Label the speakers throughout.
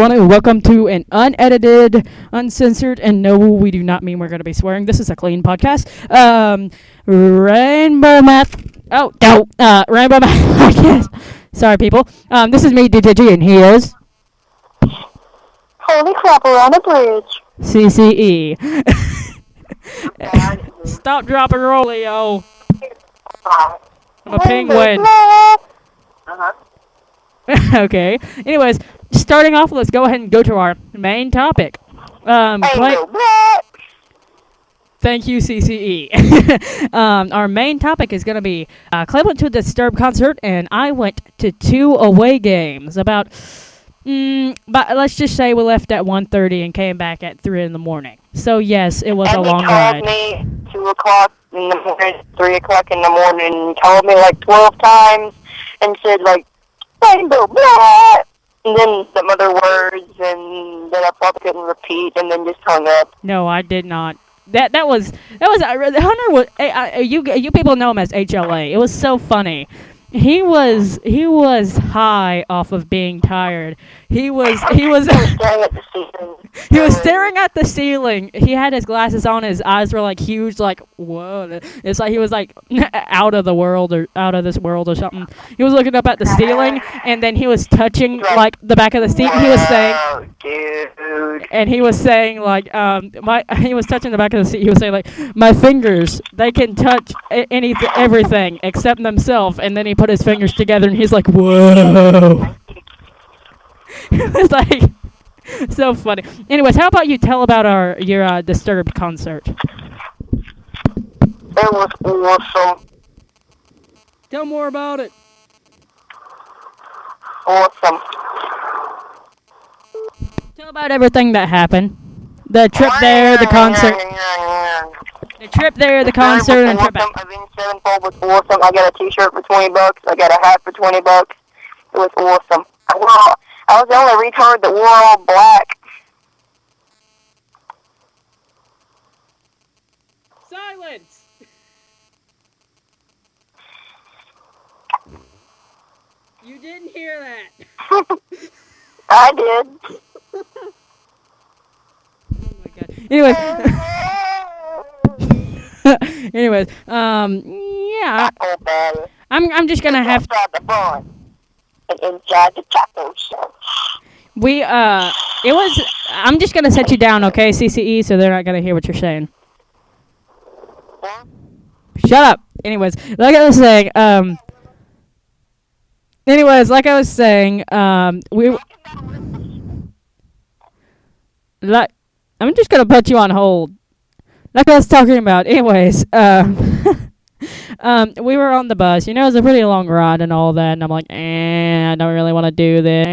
Speaker 1: everyone, and welcome to an unedited, uncensored, and no, we do not mean we're going to be swearing. This is a clean podcast. Um, Rainbow Math. Oh, no. Uh, Rainbow Math Podcast. Sorry, people. Um, this is me, DJG, and he is
Speaker 2: Holy crap, we're on a bridge.
Speaker 1: CCE. Stop, dropping and roll, Leo. I'm a penguin.
Speaker 2: Uh-huh.
Speaker 1: okay. Anyways, starting off, let's go ahead and go to our main topic. Um, Thank you, CCE. um, our main topic is going to be uh, Clay went to a Disturbed concert, and I went to two away games. About, mm, but let's just say we left at 1.30 and came back at 3 in the morning. So, yes, it was
Speaker 2: and
Speaker 1: a long
Speaker 2: called
Speaker 1: ride.
Speaker 2: me 2 o'clock in the morning, 3 o'clock in the morning, called me like 12 times and said, like, Rainbow. And then some other words, and then I probably couldn't repeat, and then just hung up.
Speaker 1: No, I did not. That that was that was Hunter was uh, uh, you you people know him as HLA. It was so funny. He was he was high off of being tired. He was he was
Speaker 2: staring at the ceiling.
Speaker 1: he was staring at the ceiling. He had his glasses on. His eyes were like huge, like whoa. It's like he was like out of the world or out of this world or something. He was looking up at the ceiling, and then he was touching like the back of the seat. He was saying,
Speaker 2: dude.
Speaker 1: and he was saying like um my he was touching the back of the seat. He was saying like my fingers they can touch anything everything except themselves. And then he put his fingers together and he's like whoa. it was like so funny. Anyways, how about you tell about our your uh, disturbed concert?
Speaker 2: It was awesome.
Speaker 1: Tell more about it.
Speaker 2: Awesome.
Speaker 1: Tell about everything that happened. The trip there, the concert, the trip there, the concert, and trip back.
Speaker 2: awesome. Avenged Sevenfold was awesome. I got a T-shirt for twenty bucks. I got a hat for twenty bucks. It was awesome. I, wore all, I was the only retard that wore all black.
Speaker 1: Silence. You didn't hear that.
Speaker 2: I did.
Speaker 1: Oh my god. Anyways, anyways, um, yeah. I'm I'm just gonna have
Speaker 2: Outside the barn and inside the taco shop.
Speaker 1: we uh, it was I'm just gonna set you down, okay, CCE, so they're not gonna hear what you're saying.
Speaker 2: Yeah?
Speaker 1: Shut up. Anyways, like I was saying, um. Anyways, like I was saying, um, we like I'm just gonna put you on hold. Like I was talking about. Anyways, um, um, we were on the bus. You know, it was a pretty long ride and all that. And I'm like, eh, I don't really want to do this.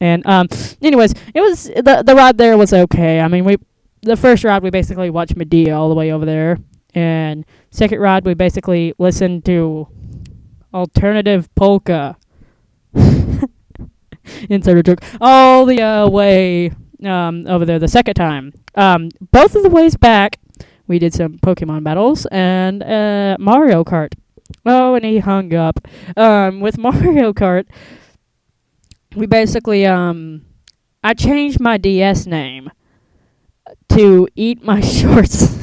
Speaker 1: And um, anyways, it was the the ride there was okay. I mean, we the first ride we basically watched Madea all the way over there, and second ride we basically listened to alternative polka. A joke. All the uh, way um, over there the second time. Um, both of the ways back, we did some Pokemon battles and uh, Mario Kart. Oh, and he hung up. Um, with Mario Kart, we basically um, I changed my DS name to Eat My Shorts.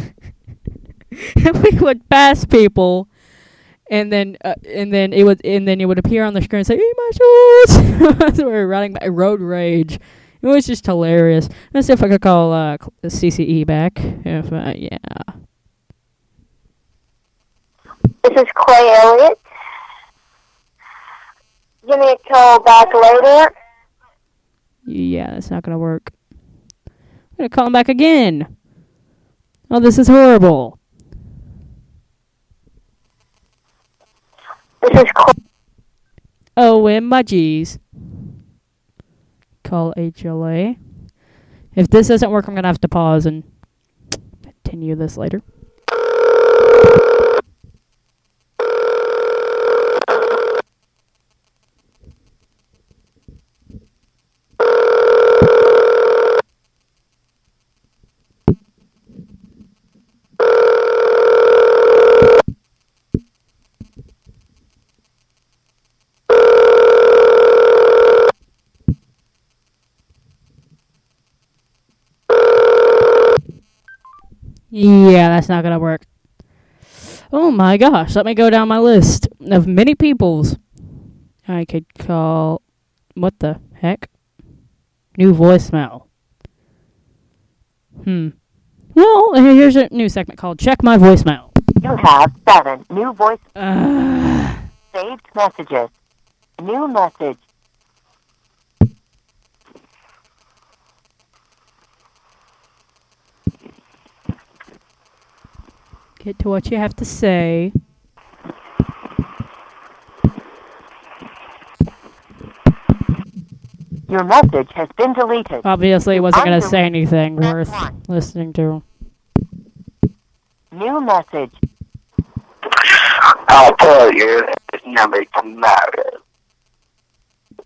Speaker 1: we would pass people and then uh, and then it would and then it would appear on the screen and say "Eat my shorts." so we were running back road rage. It was just hilarious. Let's see if I could call uh, CCE back. If uh, yeah,
Speaker 2: This is Clay Elliott. Give me a call back later.
Speaker 1: yeah, that's not gonna work. I'm gonna call him back again. Oh, this is horrible.
Speaker 2: This is Clay.
Speaker 1: Oh, and my G's. Call HLA. If this doesn't work, I'm gonna have to pause and continue this later. That's not gonna work. Oh my gosh, let me go down my list of many peoples I could call. What the heck? New voicemail. Hmm. Well, here's a new segment called Check My Voicemail.
Speaker 3: You have seven new voice
Speaker 1: Uh,
Speaker 3: saved messages. New message.
Speaker 1: Get to what you have to say.
Speaker 3: Your message has been deleted.
Speaker 1: Obviously, it wasn't going to say anything worth
Speaker 3: one.
Speaker 1: listening to.
Speaker 3: New message.
Speaker 2: I'll tell you this number tomorrow.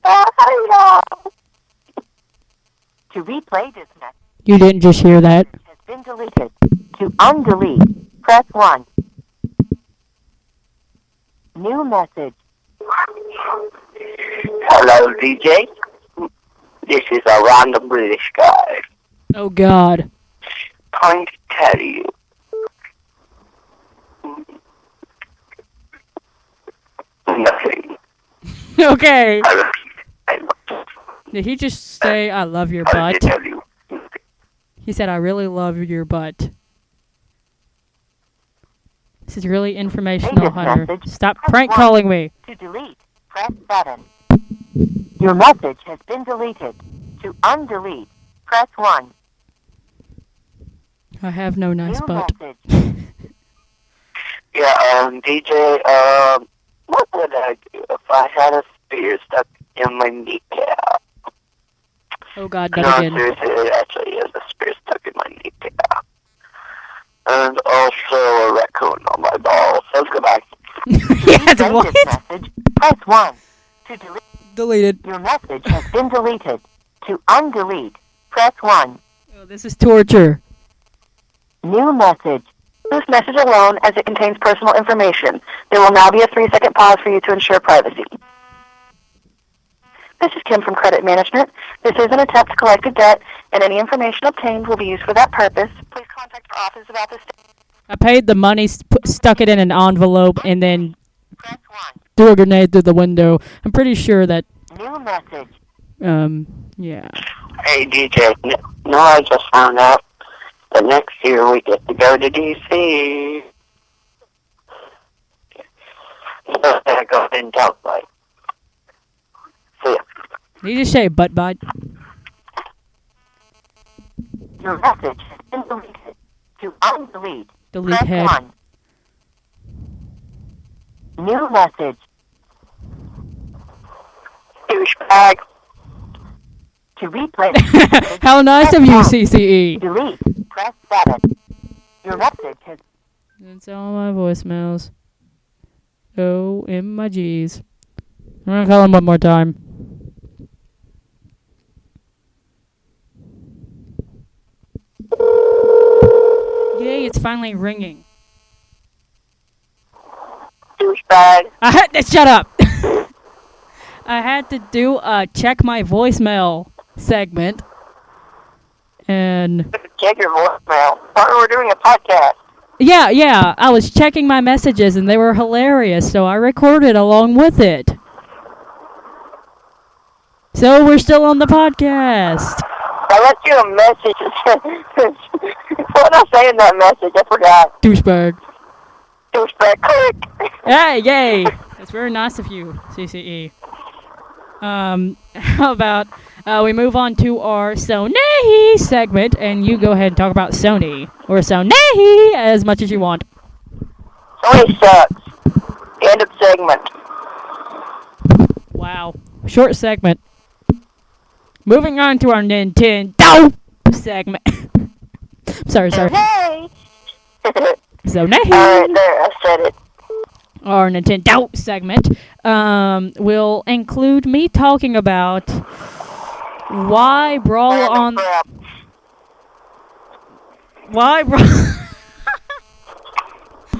Speaker 2: Oh,
Speaker 3: To replay this message
Speaker 1: You didn't just hear that.
Speaker 3: has been deleted. To undelete, press 1. New message.
Speaker 2: Hello, DJ. This is a random British guy
Speaker 1: Oh, God.
Speaker 2: trying to tell you. Nothing.
Speaker 1: okay.
Speaker 2: I love you. I love
Speaker 1: Did he just say, I love your
Speaker 2: you. I
Speaker 1: butt?
Speaker 2: tell you.
Speaker 1: He said, I really love your butt. This is really informational,
Speaker 3: Latest
Speaker 1: Hunter.
Speaker 3: message.
Speaker 1: Stop
Speaker 3: Press
Speaker 1: prank calling me.
Speaker 3: To delete, press 7. Your message has been deleted. To undelete, press 1.
Speaker 1: I have no nice
Speaker 3: New
Speaker 1: butt.
Speaker 2: Yeah, um, DJ, um, what would I do if I had a spear stuck in my kneecap?
Speaker 1: Oh, God,
Speaker 2: No,
Speaker 1: not again.
Speaker 2: seriously, it actually is a spear stuck in my kneecap. And also a raccoon on my balls. Let's go back.
Speaker 1: yes, what?
Speaker 3: message, press 1. To delete,
Speaker 1: Deleted.
Speaker 3: your message has been deleted. To undelete, press 1.
Speaker 1: Oh, this is torture.
Speaker 3: New message.
Speaker 2: This message alone, as it contains personal information. There will now be a three-second pause for you to ensure privacy. This is Kim from Credit Management. This is an attempt to collect a debt, and any information obtained will be used for that purpose. Please contact our office about this.
Speaker 1: I paid the money, st- stuck it in an envelope, and then threw a grenade through the window. I'm pretty sure that,
Speaker 3: New message.
Speaker 1: um, yeah.
Speaker 2: Hey, DJ. No, I just found out that next year we get to go to D.C. So I go ahead and tell like. See ya.
Speaker 1: Did you just say butt butt?
Speaker 3: Your message has been deleted. To undelete,
Speaker 1: Delete
Speaker 3: press
Speaker 1: head.
Speaker 3: 1. New message.
Speaker 2: Douchebag.
Speaker 3: To replay
Speaker 1: How nice of you, CCE.
Speaker 3: delete, press 7. Your message has
Speaker 1: That's all my voicemails. Oh, in my G's. I'm gonna call him one more time. Yay, it's finally ringing.
Speaker 2: Douchebag.
Speaker 1: I had to shut up. I had to do a check my voicemail segment. And
Speaker 2: Check your voicemail. We're doing a podcast.
Speaker 1: yeah, yeah, I was checking my messages and they were hilarious, so I recorded along with it. So we're still on the podcast.
Speaker 2: I left you a message. what did I say in that message? I forgot.
Speaker 1: Douchebag.
Speaker 2: Douchebag. Click.
Speaker 1: Hey, yay! That's very nice of you, CCE. Um, how about uh, we move on to our Sony segment, and you go ahead and talk about Sony or Sony as much as you want.
Speaker 2: Sony sucks. End of segment.
Speaker 1: Wow, short segment. Moving on to our Nintendo segment. sorry, sorry.
Speaker 2: Hey.
Speaker 1: so Sony.
Speaker 2: Alright, there, I said it.
Speaker 1: our Nintendo segment um, will include me talking about why Brawl on why Brawl.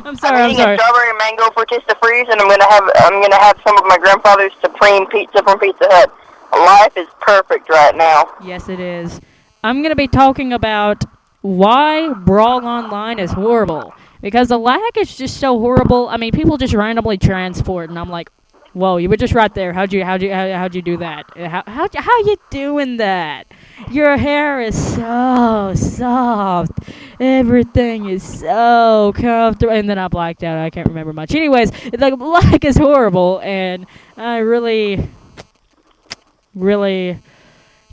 Speaker 1: I'm sorry.
Speaker 2: I'm
Speaker 1: I'm sorry.
Speaker 2: a strawberry mango for Frutista freeze, and I'm gonna have I'm gonna have some of my grandfather's supreme pizza from Pizza Hut. Life is perfect right now.
Speaker 1: Yes, it is. I'm gonna be talking about why Brawl Online is horrible. Because the lag is just so horrible. I mean, people just randomly transport, and I'm like, whoa, you were just right there. How'd you, how'd you, how, how'd you do that? How, how, how you doing that? Your hair is so soft. Everything is so comfortable. And then I blacked out. I can't remember much. Anyways, the lag is horrible, and I really, really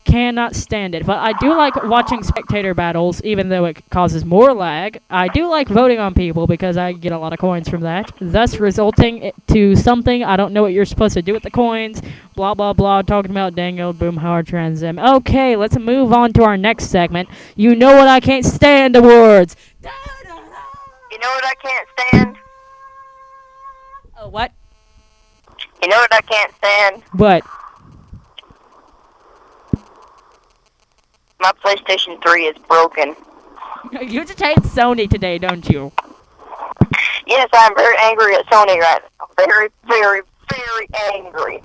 Speaker 1: cannot stand it. But I do like watching spectator battles, even though it causes more lag. I do like voting on people because I get a lot of coins from that, thus resulting to something I don't know what you're supposed to do with the coins. Blah blah blah. Talking about Daniel old boom hard transm. Okay, let's move on to our next segment. You know what I can't stand awards.
Speaker 2: You know what I can't stand?
Speaker 1: Oh what?
Speaker 2: You know what I can't stand?
Speaker 1: What?
Speaker 2: My PlayStation 3 is broken.
Speaker 1: You just hate Sony today, don't you?
Speaker 2: Yes, I'm very angry at Sony right now. Very, very, very angry.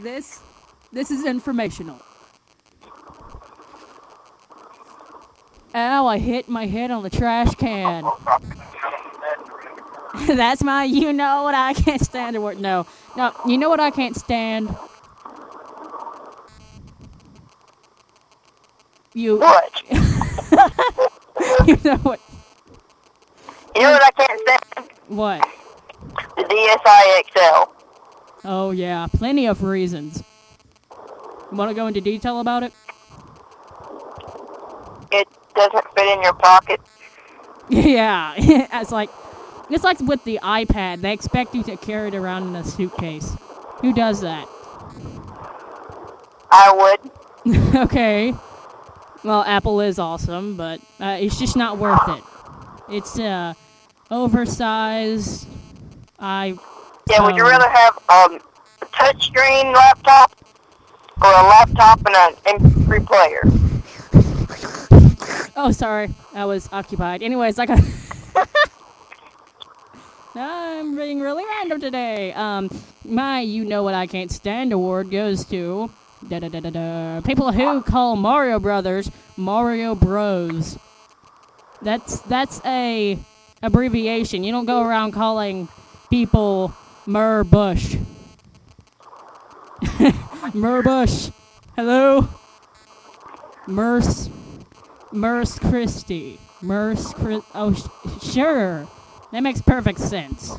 Speaker 1: This this is informational. Ow, I hit my head on the trash can. That's my you know what I can't stand award. No. No, you know what I can't stand? You
Speaker 2: What?
Speaker 1: you know what
Speaker 2: You know what I can't stand?
Speaker 1: what?
Speaker 2: The DSi XL.
Speaker 1: Oh yeah, plenty of reasons. Want to go into detail about it?
Speaker 2: It doesn't fit in your pocket.
Speaker 1: Yeah, it's like it's like with the iPad. They expect you to carry it around in a suitcase. Who does that?
Speaker 2: I would.
Speaker 1: okay. Well, Apple is awesome, but uh, it's just not worth it. It's uh, oversized. I
Speaker 2: Yeah, would you
Speaker 1: Um,
Speaker 2: rather have um, a touchscreen laptop or a laptop and an MP3 player?
Speaker 1: oh sorry, I was occupied. Anyways, I got. I'm being really random today. Um, my you know what I can't stand award goes to da da da people who call Mario Brothers Mario Bros. That's that's a abbreviation. You don't go around calling people Mer Bush. Mer Bush. Hello. Merce. Merce Christie. Merce Chris. Oh, sh- sure. That makes perfect sense.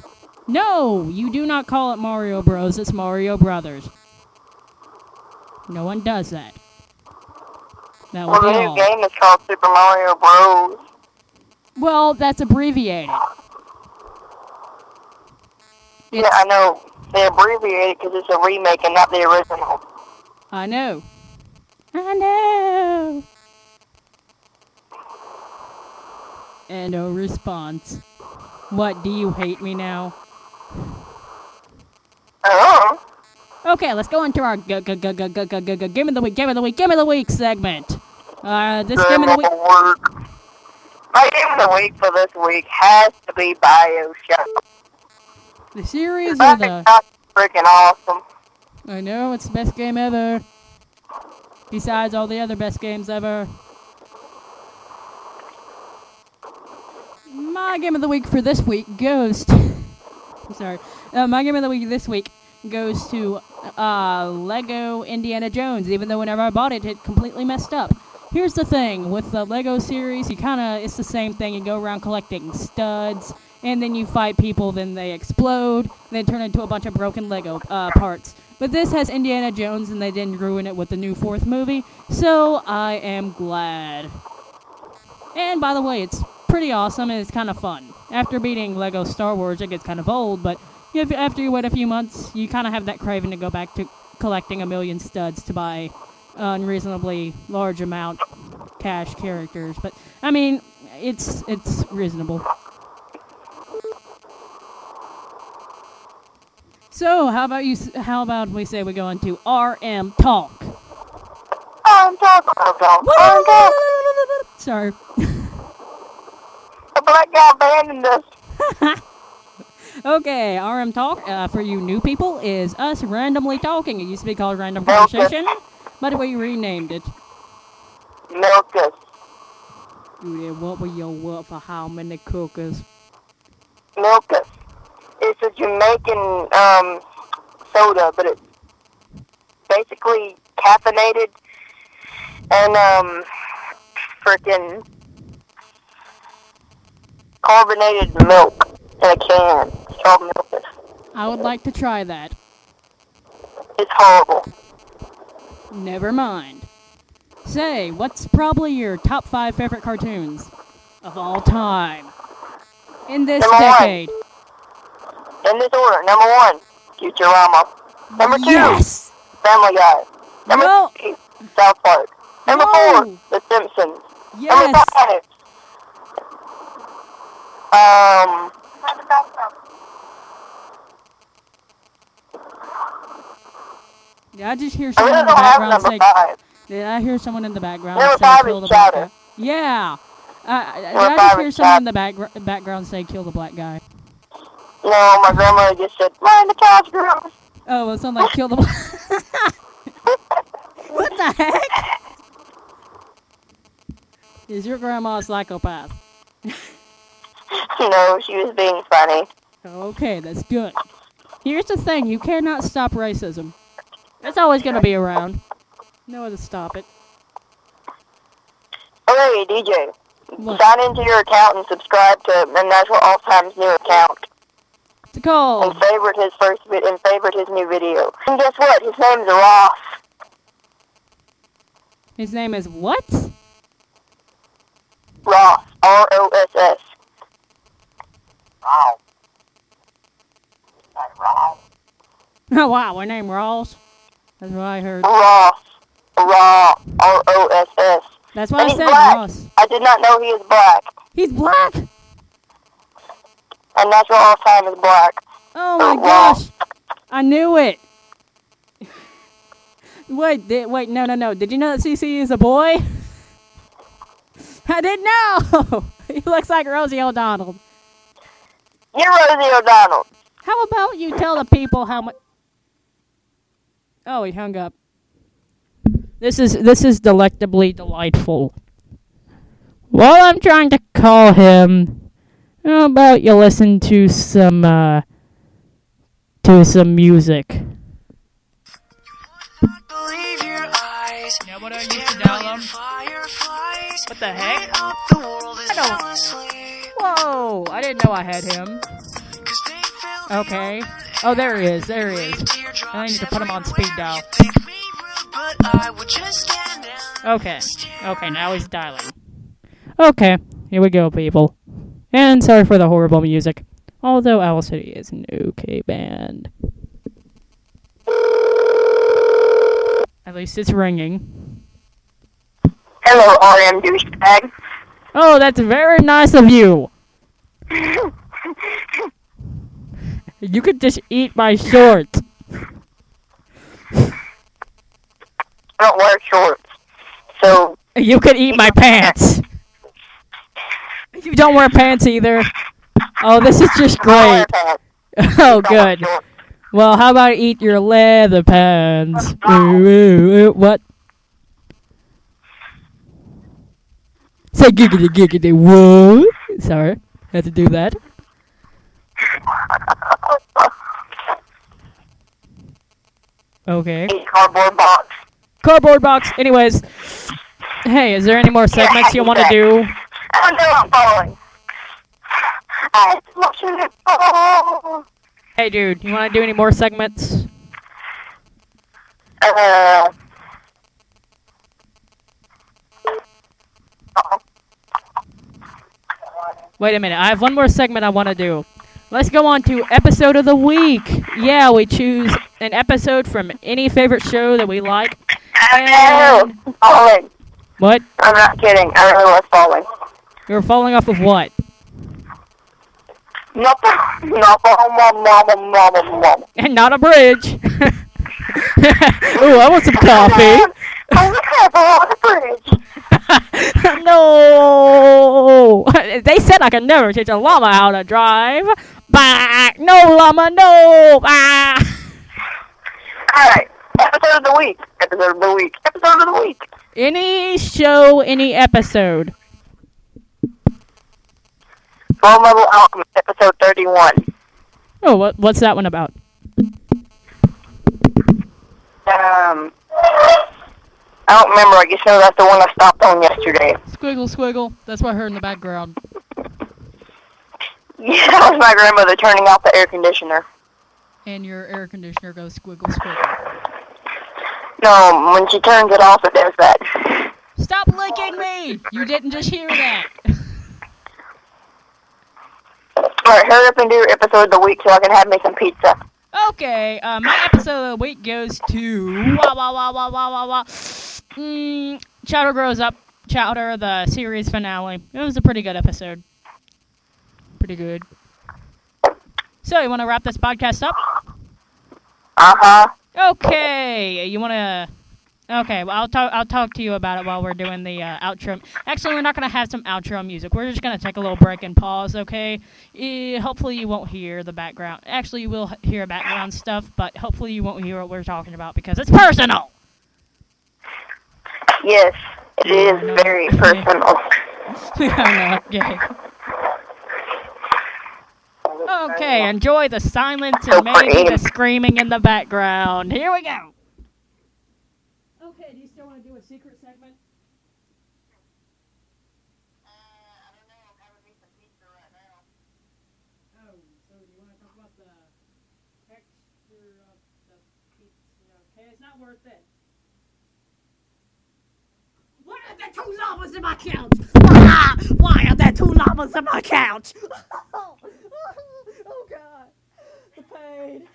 Speaker 1: No, you do not call it Mario Bros. It's Mario Brothers. No one does that. That
Speaker 2: Well, the new
Speaker 1: all.
Speaker 2: game is called Super Mario Bros.
Speaker 1: Well, that's abbreviated.
Speaker 2: Yeah, I know. They abbreviate it because it's a remake and not the original.
Speaker 1: I know. I know. And no response. What, do you hate me now? Okay, let's go into our g- g- g- g- g- g- g- g- game of the week, game of the week, game of the week segment. Uh, this game of the week.
Speaker 2: My game of the week for this week has to be Bioshock.
Speaker 1: The series or the.
Speaker 2: Freaking awesome.
Speaker 1: I know it's the best game ever. Besides all the other best games ever. My game of the week for this week goes to. I'm sorry. Uh, my game of the week this week goes to uh, Lego Indiana Jones, even though whenever I bought it, it completely messed up. Here's the thing with the Lego series, you kind of, it's the same thing. You go around collecting studs, and then you fight people, then they explode, then turn into a bunch of broken Lego uh, parts. But this has Indiana Jones, and they didn't ruin it with the new fourth movie, so I am glad. And by the way, it's pretty awesome and it's kind of fun. After beating Lego Star Wars, it gets kind of old, but if, after you wait a few months, you kind of have that craving to go back to collecting a million studs to buy unreasonably large amount cash characters. But I mean, it's it's reasonable. So how about you? How about we say we go into RM talk?
Speaker 2: I'm talking about I'm.
Speaker 1: Sorry.
Speaker 2: The black guy abandoned us.
Speaker 1: Okay, RM Talk, uh, for you new people, is us randomly talking. It used to be called Random. Conversation, but we renamed it.
Speaker 2: Milk us.
Speaker 1: Ooh, then what will your want for how many cookies?
Speaker 2: Milkus. It's a Jamaican um, soda, but it's basically caffeinated and um, freaking carbonated milk in a can. It's called Milkus.
Speaker 1: I would like to try that.
Speaker 2: It's horrible.
Speaker 1: Never mind. Say, what's probably your top five favorite cartoons of all time? In this
Speaker 2: Number one.
Speaker 1: decade.
Speaker 2: In this order, number one, Futurama. Number two,
Speaker 1: Yes!
Speaker 2: Family Guy. Number
Speaker 1: No.
Speaker 2: three, South Park. Number
Speaker 1: No.
Speaker 2: four, The Simpsons. Number
Speaker 1: Yes!
Speaker 2: five, um,
Speaker 1: Did I just hear someone in the background say?
Speaker 2: five.
Speaker 1: Did I hear someone in the background
Speaker 2: Number
Speaker 1: say kill the black guy? Yeah. Uh, I just hear someone in the back- background say kill the black guy?
Speaker 2: No, my grandma just said, mind the couch, girl.
Speaker 1: Oh, it sounded like kill the. what the heck? Is your grandma a psychopath?
Speaker 2: no, she was being funny.
Speaker 1: Okay, that's good. Here's the thing: you cannot stop racism. It's always going to be around. No way to stop it.
Speaker 2: Okay, DJ,
Speaker 1: What?
Speaker 2: sign into your account and subscribe to the Natural Alzheimer's new account.
Speaker 1: It's a call.
Speaker 2: And favorite his first vid- and favorite his new video. And guess what? His name's Ross.
Speaker 1: His name is what?
Speaker 2: Ross. R O S S. Wow. Ross.
Speaker 1: Oh wow, my name Ross. That's what I heard.
Speaker 2: Ross. Raw. R O S S.
Speaker 1: That's why I
Speaker 2: And he's
Speaker 1: said
Speaker 2: black.
Speaker 1: Ross.
Speaker 2: I did not know he was black.
Speaker 1: He's black.
Speaker 2: And Natural Alzheimer's black.
Speaker 1: Oh my
Speaker 2: wow.
Speaker 1: gosh! I knew it. Wait, did, wait, no, no, no. Did you know that CC is a boy? I didn't know. he looks like Rosie O'Donnell.
Speaker 2: You're Rosie O'Donnell.
Speaker 1: How about you tell the people how much? Oh, he hung up. This is this is delectably delightful. While I'm trying to call him, how about you listen to some uh to some music?
Speaker 4: Believe your eyes.
Speaker 1: Yeah, what are you
Speaker 4: Ten
Speaker 1: to dial
Speaker 4: million
Speaker 1: them?
Speaker 4: fireflies
Speaker 1: What the heck?
Speaker 4: light up the world as
Speaker 1: I don't- Whoa! I didn't know I had him. Okay. Oh, there he is. There he is. I need to put him on speed dial.
Speaker 4: You think me rude, but I would just stand down.
Speaker 1: Okay. Okay, now he's dialing. Okay, here we go, people. And sorry for the horrible music. Although Owl City is an okay band. At least it's ringing.
Speaker 2: Hello, RM douchebag.
Speaker 1: Oh, that's very nice of you. You could just eat my shorts.
Speaker 2: I don't wear shorts. So,
Speaker 1: You could eat my pants. You don't wear pants either. Oh, this is just
Speaker 2: I don't wear
Speaker 1: great. Oh, good. Well, how about eat your leather pants? Ooh, ooh, ooh, what? Say giggity giggity whoa. Sorry, had to do that. Okay.
Speaker 2: Eat cardboard box.
Speaker 1: Cardboard box. Anyways, hey, is there any more segments you want to do?
Speaker 2: I know I'm falling. I'm watching it fall.
Speaker 1: Hey, dude, you want to do any more segments?
Speaker 2: Uh,
Speaker 1: Wait a minute. I have one more segment I want to do. Let's go on to episode of the week. Yeah, we choose an episode from any favorite show that we like.
Speaker 2: I'm falling.
Speaker 1: What?
Speaker 2: I'm not kidding. I really was falling.
Speaker 1: You're falling off of what?
Speaker 2: Nope. Nope. Mom, mom, mom, mom, mom.
Speaker 1: And not a bridge. Ooh, I want some coffee.
Speaker 2: I on the bridge.
Speaker 1: no. They said I could never teach a llama how to drive. Bah. No llama, no. Bah.
Speaker 2: Alright. Episode of the week. Episode of the week. Episode of the week.
Speaker 1: Any show, any episode.
Speaker 2: Full Metal Alchemist, episode 31.
Speaker 1: Oh, what what's that one about?
Speaker 2: Um, I don't remember. I guess no, that's the one I stopped on yesterday.
Speaker 1: Squiggle, squiggle. That's what I heard in the background.
Speaker 2: Yeah, that was my grandmother turning off the air conditioner.
Speaker 1: And your air conditioner goes squiggle, squiggle.
Speaker 2: No, when she turns it off, it does that.
Speaker 1: Stop licking me! You didn't just hear that.
Speaker 2: Alright, hurry up and do your episode of the week so I can have me some pizza.
Speaker 1: Okay, uh, my episode of the week goes to wah wah wah wah wah wah wah. Mm, Chowder grows up. Chowder, the series finale. It was a pretty good episode. Pretty good. So, you want to wrap this podcast up?
Speaker 2: Uh-huh.
Speaker 1: Okay, you want to? Okay, well, I'll talk. I'll talk to you about it while we're doing the uh, outro. Actually, we're not gonna have some outro music. We're just gonna take a little break and pause. Okay. Eh, hopefully, you won't hear the background. Actually, you will hear background stuff, but hopefully, you won't hear what we're talking about because it's personal.
Speaker 2: Yes, it
Speaker 1: Yeah,
Speaker 2: is
Speaker 1: no.
Speaker 2: very personal.
Speaker 1: I'm not gay. Okay, enjoy the silence and maybe the screaming in the background. Here we go. Okay, do you still want to do a secret segment? Uh, I don't know. I'm having some pizza right now. Oh, so you want to talk about the texture of the pizza? Okay, it's not worth it. Why are there two llamas in my couch? Ah, why are there two llamas in my couch? God, the pain.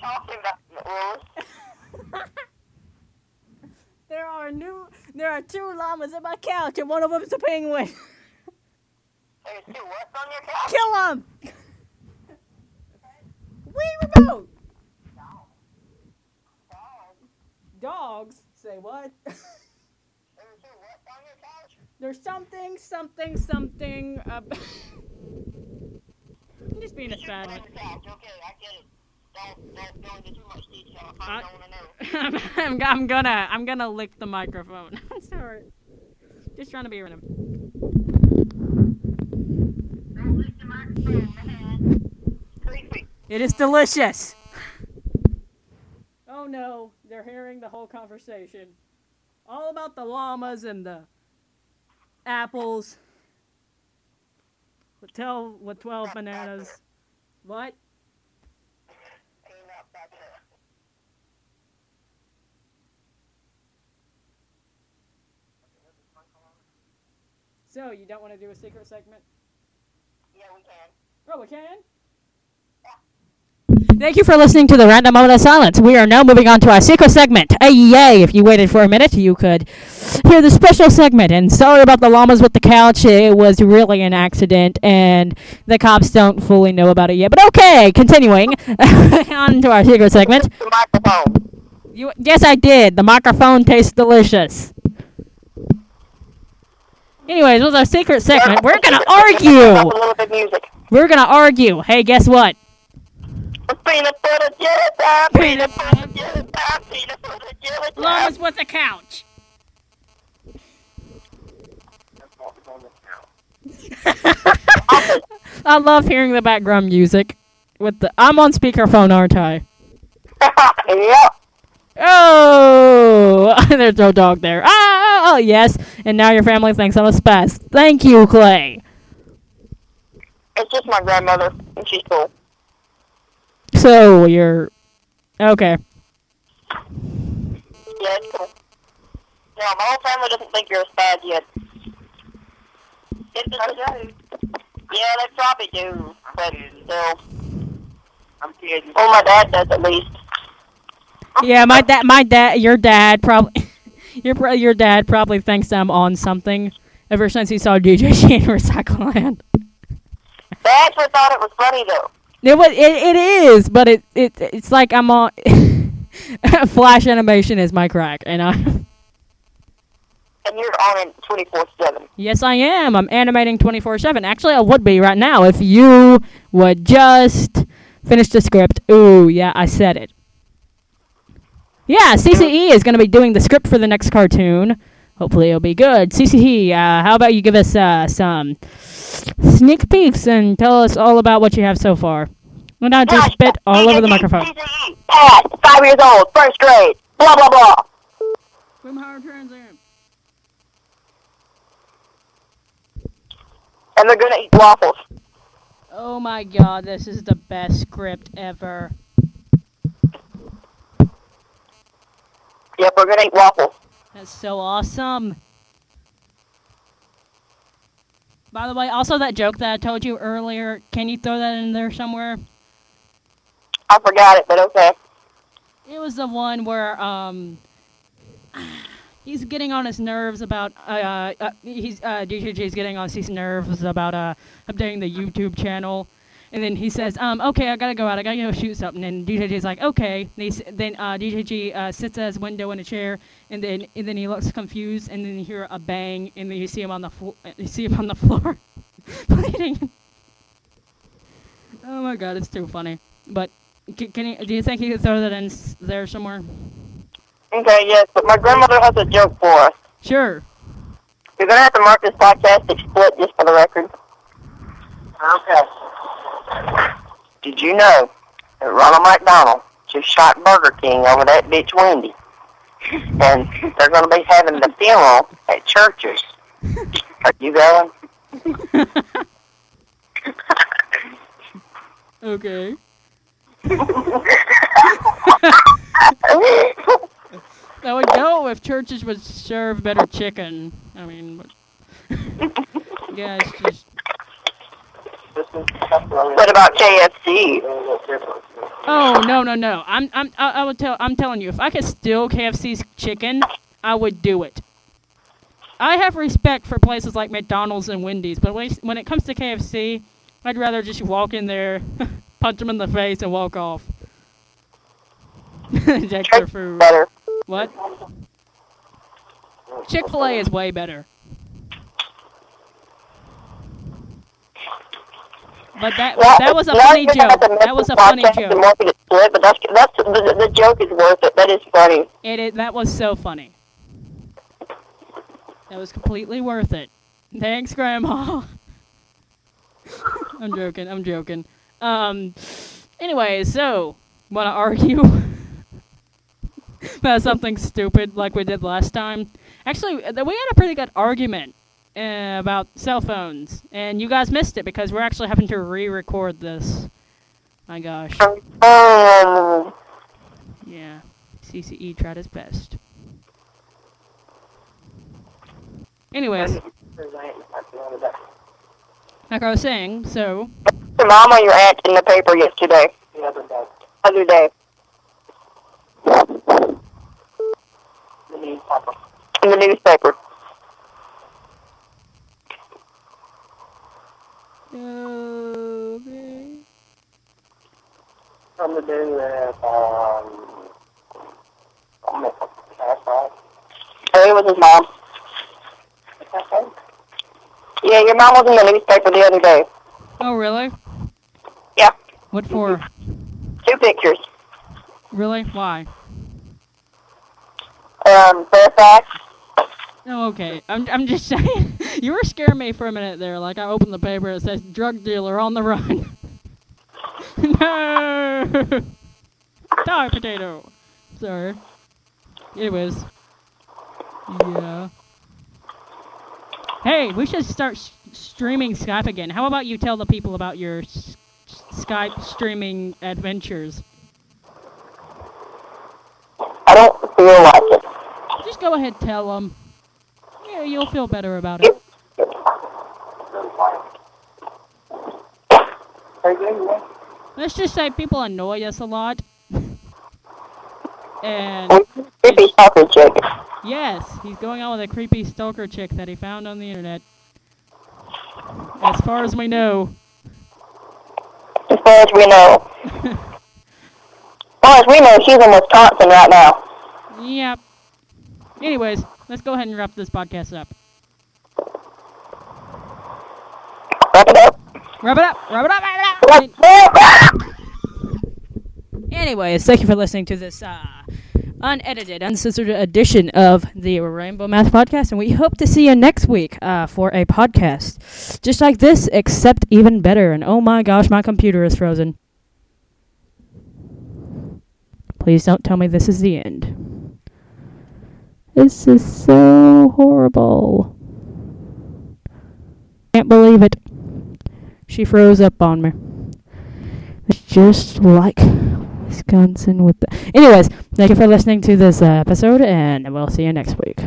Speaker 2: Talking about.
Speaker 1: There are new. There are two llamas in my couch, and one of them is a penguin.
Speaker 2: There's two what's on your couch?
Speaker 1: Kill them. Wii remote. Dogs. Dogs? Say what?
Speaker 2: There's two what's on your couch?
Speaker 1: There's something, something, something. Uh, just being a
Speaker 2: On
Speaker 1: sad
Speaker 2: your couch, okay, I get it. Don't, don't go into too much detail if
Speaker 1: I-
Speaker 2: I don't want to know.
Speaker 1: I'm, I'm gonna I'm gonna lick the microphone. I'm sorry. Just trying to be random.
Speaker 2: Don't lick the microphone, man. Creepy.
Speaker 1: It is delicious. Oh no, they're hearing the whole conversation. All about the llamas and the apples. Tell with twelve bananas. What?
Speaker 2: Peanut butter.
Speaker 1: So you don't want to do a secret segment?
Speaker 2: Yeah, we can.
Speaker 1: Oh, we can. Thank you for listening to the Random Moment of Silence. We are now moving on to our secret segment. Hey, yay! If you waited for a minute, you could hear the special segment. And sorry about the llamas with the couch. It was really an accident, and the cops don't fully know about it yet. But okay, continuing on to our secret segment.
Speaker 2: The microphone.
Speaker 1: You, yes, I did. The microphone tastes delicious. Anyways, it was our secret segment, we're gonna argue.
Speaker 2: little bit music.
Speaker 1: We're gonna argue. Hey, guess what?
Speaker 2: Peanut butter jelly time, peanut butter jelly time, peanut butter jelly time.
Speaker 1: Llamas with the couch. I love hearing the background music. With the, I'm on speakerphone, aren't I?
Speaker 2: yep.
Speaker 1: Oh, there's no dog there. Ah, oh, yes. And now your family thinks I'm a spaz. Thank you, Clay.
Speaker 2: It's just my grandmother, and she's cool.
Speaker 1: So you're okay.
Speaker 2: Yeah, cool. No, my whole family doesn't think you're a spaz yet. Yes, they. Yeah, they probably do, but still. I'm kidding. Well, my dad does at least.
Speaker 1: Yeah, my dad, my dad, your dad probably, your pro- your dad probably thinks I'm on something ever since he saw DJ Sheen Recycle Land.
Speaker 2: They actually thought it was funny though.
Speaker 1: It was it, it is, but it, it it's like I'm on Flash animation is my crack, and I
Speaker 2: And you're on it 24 7.
Speaker 1: yes I am. I'm animating 24/7. Actually, I would be right now if you would just finish the script. Ooh, yeah, I said it. Yeah, CCE is going to be doing the script for the next cartoon. Hopefully it'll be good. CCE, uh, how about you give us uh, some sneak peeks and tell us all about what you have so far? Well, not just spit all over the microphone.
Speaker 2: CCE, Passed. Five years old. First grade. Blah blah blah.
Speaker 1: From Howard Trans Am.
Speaker 2: And they're gonna eat waffles.
Speaker 1: Oh my god, this is the best script ever.
Speaker 2: Yep, we're gonna eat waffles.
Speaker 1: That's so awesome. By the way, also that joke that I told you earlier, can you throw that in there somewhere?
Speaker 2: I forgot it, but okay.
Speaker 1: It was the one where um he's getting on his nerves about uh, uh he's uh DJJ's getting on his nerves about uh updating the YouTube channel. And then he says, um, okay, I gotta go out. I gotta go shoot something. And DJJ's like, okay. And he's, then uh, DJJ uh, sits at his window in a chair, and then and then he looks confused, and then you hear a bang, and then you see him on the flo- you see him on the floor, bleeding. oh my god, it's too funny. But can, can you, do you think you could throw that in s- there somewhere?
Speaker 2: Okay, yes, but my grandmother has a joke for us.
Speaker 1: Sure.
Speaker 2: You're gonna have to mark this podcast as split just for the record. Okay. Did you know that Ronald McDonald just shot Burger King over that bitch Wendy? And they're gonna be having the funeral at churches. Are you going?
Speaker 1: Okay. I would go if churches would serve better chicken. I mean, yeah, it's just
Speaker 2: What about KFC?
Speaker 1: oh no no no. I'm I'm I, I would tell I'm telling you if I could steal KFC's chicken, I would do it. I have respect for places like McDonald's and Wendy's, but when when it comes to KFC, I'd rather just walk in there, punch them in the face, and walk off. Their food.
Speaker 2: Better.
Speaker 1: What? Chick Fil A is way better. But that
Speaker 2: Well,
Speaker 1: that was a funny
Speaker 2: you're gonna have
Speaker 1: joke. That was a funny joke.
Speaker 2: market it split, but that's that's the, the, the joke is worth it. That is funny.
Speaker 1: It, it that was so funny. That was completely worth it. Thanks, Grandma. I'm joking. I'm joking. Um. Anyway, so want to argue about something stupid like we did last time? Actually, we had a pretty good argument uh, about cell phones, and you guys missed it because we're actually having to re-record this. My gosh. Yeah. CCE tried his best. Anyways, like I was saying, so
Speaker 2: your mom or your aunt in the paper yesterday? The other day. Other day. The newspaper. In the newspaper.
Speaker 1: Okay.
Speaker 2: Something to do with, um, right. Oh, it was his mom. Yeah, your mom was in the newspaper the other day.
Speaker 1: Oh, really?
Speaker 2: Yeah.
Speaker 1: What for?
Speaker 2: Two pictures.
Speaker 1: Really? Why?
Speaker 2: Um, Fairfax.
Speaker 1: Oh, okay. I'm I'm just saying. you were scaring me for a minute there. Like I opened the paper, it says drug dealer on the run. no. Die potato. Sorry. Anyways. Yeah. Hey, we should start streaming Skype again. How about you tell the people about your Skype streaming adventures?
Speaker 2: I don't feel like it.
Speaker 1: Just go ahead, tell them. Yeah, you'll feel better about it. Let's just say people annoy us a lot. and
Speaker 2: Creepy stalker chick.
Speaker 1: yes, he's going on with a creepy stalker chick that he found on the internet. As far as we know.
Speaker 2: As far as we know. as far as we know, she's in Wisconsin right now.
Speaker 1: Yep. Anyways, let's go ahead and wrap this podcast up.
Speaker 2: Wrap it up.
Speaker 1: Wrap it up. Wrap it up. Wrap it up.
Speaker 2: Wrap it up.
Speaker 1: Anyways, thank you for listening to this uh, unedited, uncensored edition of the Rainbow Math Podcast, and we hope to see you next week uh, for a podcast just like this, except even better. And oh my gosh, my computer is frozen. Please don't tell me this is the end. This is so horrible. Can't believe it. She froze up on me. It's just like Wisconsin with the. Anyways, thank you for listening to this uh, episode, and we'll see you next week.